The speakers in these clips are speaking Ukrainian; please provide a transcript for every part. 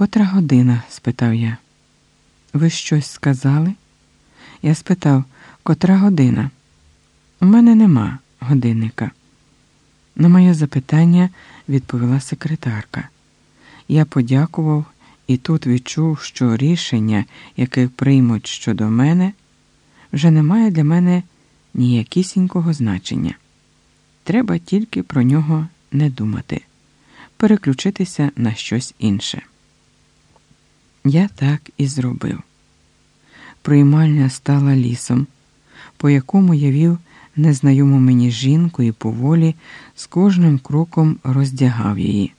Котра година? спитав я. Ви щось сказали? Я спитав, котра година? У мене нема годинника. На моє запитання відповіла секретарка. Я подякував і тут відчув, що рішення, яке приймуть щодо мене, вже не має для мене ніякісінького значення. Треба тільки про нього не думати, переключитися на щось інше. Я так і зробив. Приймальня стала лісом, по якому я вів незнайому мені жінку і поволі з кожним кроком роздягав її.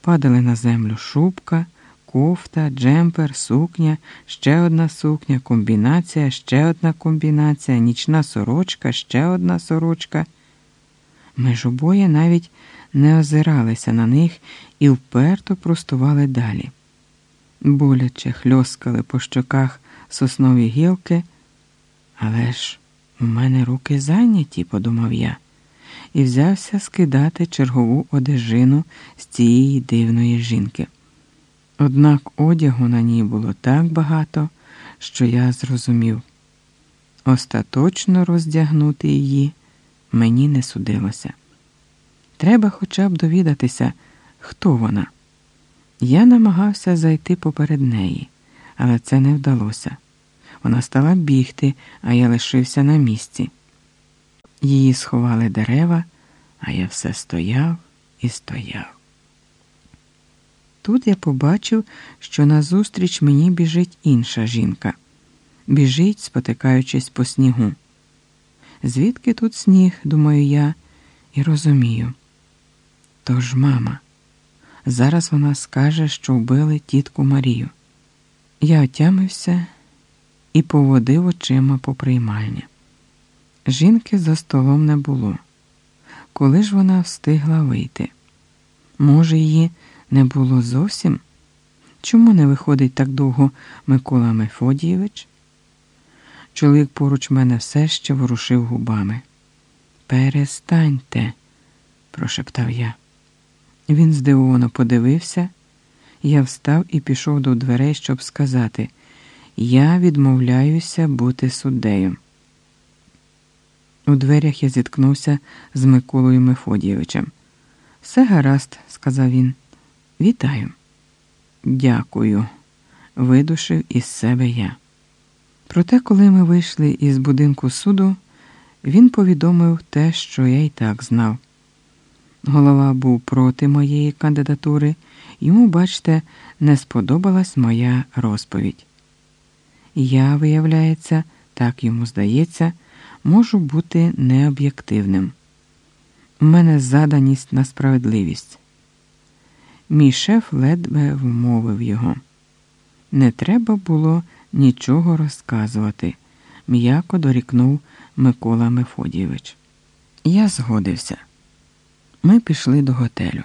Падали на землю шубка, кофта, джемпер, сукня, ще одна сукня, комбінація, ще одна комбінація, нічна сорочка, ще одна сорочка. Ми ж обоє навіть не озиралися на них і вперто простували далі. Боляче хльоскали по щоках соснові гілки, але ж у мене руки зайняті, подумав я, і взявся скидати чергову одежину з цієї дивної жінки. Однак одягу на ній було так багато, що я зрозумів остаточно роздягнути її мені не судилося. Треба хоча б довідатися, хто вона. Я намагався зайти поперед неї, але це не вдалося. Вона стала бігти, а я лишився на місці. Її сховали дерева, а я все стояв і стояв. Тут я побачив, що назустріч мені біжить інша жінка, біжить, спотикаючись по снігу. Звідки тут сніг, думаю я, і розумію. Тож, мама, зараз вона скаже, що вбили тітку Марію. Я отямився і поводив очима по приймальні. Жінки за столом не було. Коли ж вона встигла вийти? Може, її не було зовсім? Чому не виходить так довго Микола Мефодійович? Чоловік поруч мене все ще ворушив губами. Перестаньте, прошептав я. Він здивовано подивився, я встав і пішов до дверей, щоб сказати Я відмовляюся бути суддею. У дверях я зіткнувся з Миколою Мефодійовичем. Все гаразд, сказав він. Вітаю. Дякую, видушив із себе я. Проте, коли ми вийшли із будинку суду, він повідомив те, що я й так знав. Голова був проти моєї кандидатури, йому, бачте, не сподобалась моя розповідь. Я, виявляється, так йому здається, можу бути необ'єктивним. У мене заданість на справедливість. Мій шеф ледве вмовив його. Не треба було нічого розказувати, м'яко дорікнув Микола Мефодійович. Я згодився. Ми пішли до готелю.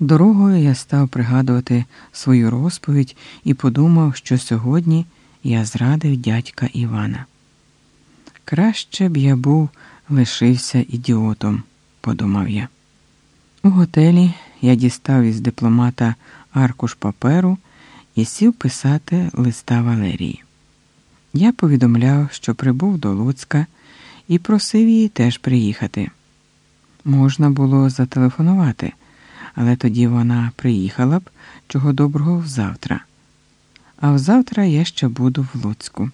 Дорогою я став пригадувати свою розповідь і подумав, що сьогодні я зрадив дядька Івана. Краще б я був лишився ідіотом, подумав я. У готелі я дістав із дипломата аркуш паперу і сів писати листа Валерії. Я повідомляв, що прибув до Луцька і просив її теж приїхати. Можна було зателефонувати, але тоді вона приїхала б чого доброго взавтра. А взавтра я ще буду в Луцьку.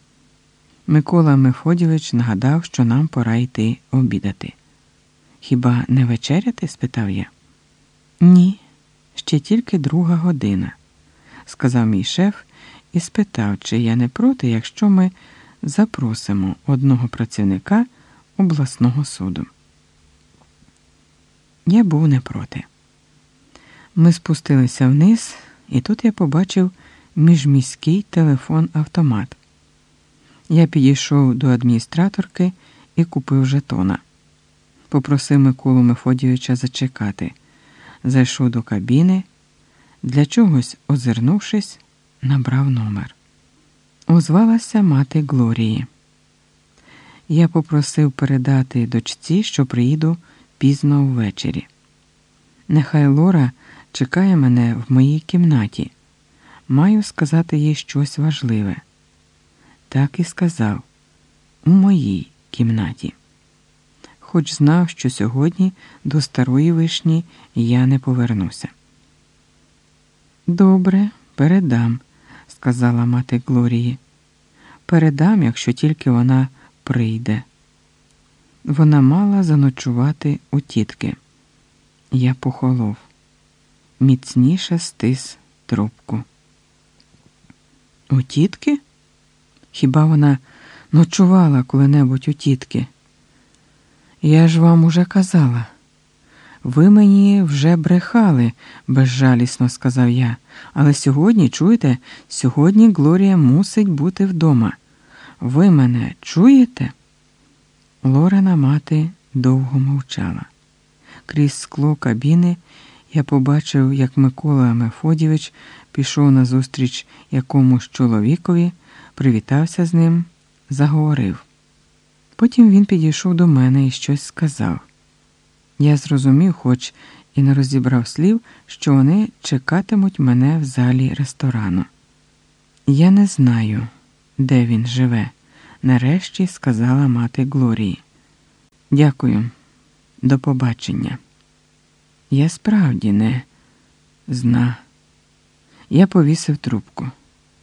Микола Мефодійович нагадав, що нам пора йти обідати. Хіба не вечеряти? спитав я. Ні, ще тільки друга година, сказав мій шеф і спитав, чи я не проти, якщо ми запросимо одного працівника обласного суду. Я був не проти. Ми спустилися вниз, і тут я побачив міжміський телефон-автомат. Я підійшов до адміністраторки і купив жетона. Попросив Миколу Мефодійовича зачекати. Зайшов до кабіни, для чогось, озирнувшись, набрав номер. Озвалася мати Глорії. Я попросив передати дочці, що приїду пізно ввечері. Нехай Лора чекає мене в моїй кімнаті, маю сказати їй щось важливе. Так і сказав у моїй кімнаті. Хоч знав, що сьогодні до старої вишні я не повернуся. Добре, передам, сказала мати Глорії. Передам, якщо тільки вона прийде. Вона мала заночувати у тітки. Я похолов, міцніше стис трубку. У тітки? Хіба вона ночувала коли-небудь у тітки? Я ж вам уже казала. Ви мені вже брехали, безжалісно сказав я. Але сьогодні, чуєте, сьогодні Глорія мусить бути вдома. Ви мене чуєте? Лорена мати довго мовчала. Крізь скло кабіни я побачив, як Микола Мефодівич пішов назустріч якомусь чоловікові, привітався з ним, заговорив. Потім він підійшов до мене і щось сказав. Я зрозумів, хоч і не розібрав слів, що вони чекатимуть мене в залі ресторану. Я не знаю, де він живе, нарешті сказала мати Глорії. Дякую, до побачення. Я справді не зна. Я повісив трубку.